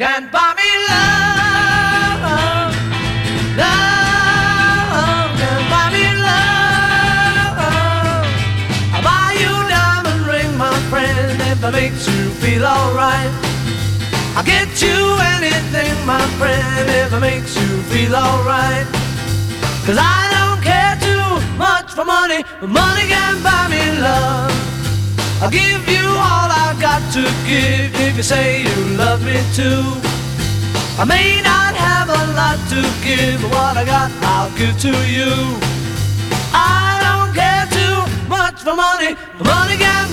can't buy me love. Love can't buy me love. I'll buy you a diamond ring, my friend, if it makes you feel alright. I'll get you anything, my friend, if it makes you feel alright. Cause I don't care too much for money, but money can buy me love. I'll give you to give if you say you love me too. I may not have a lot to give, but what I got I'll give to you. I don't care too much for money, money can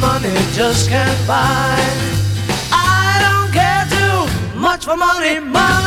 That money just can't buy. I don't care too much for money. Money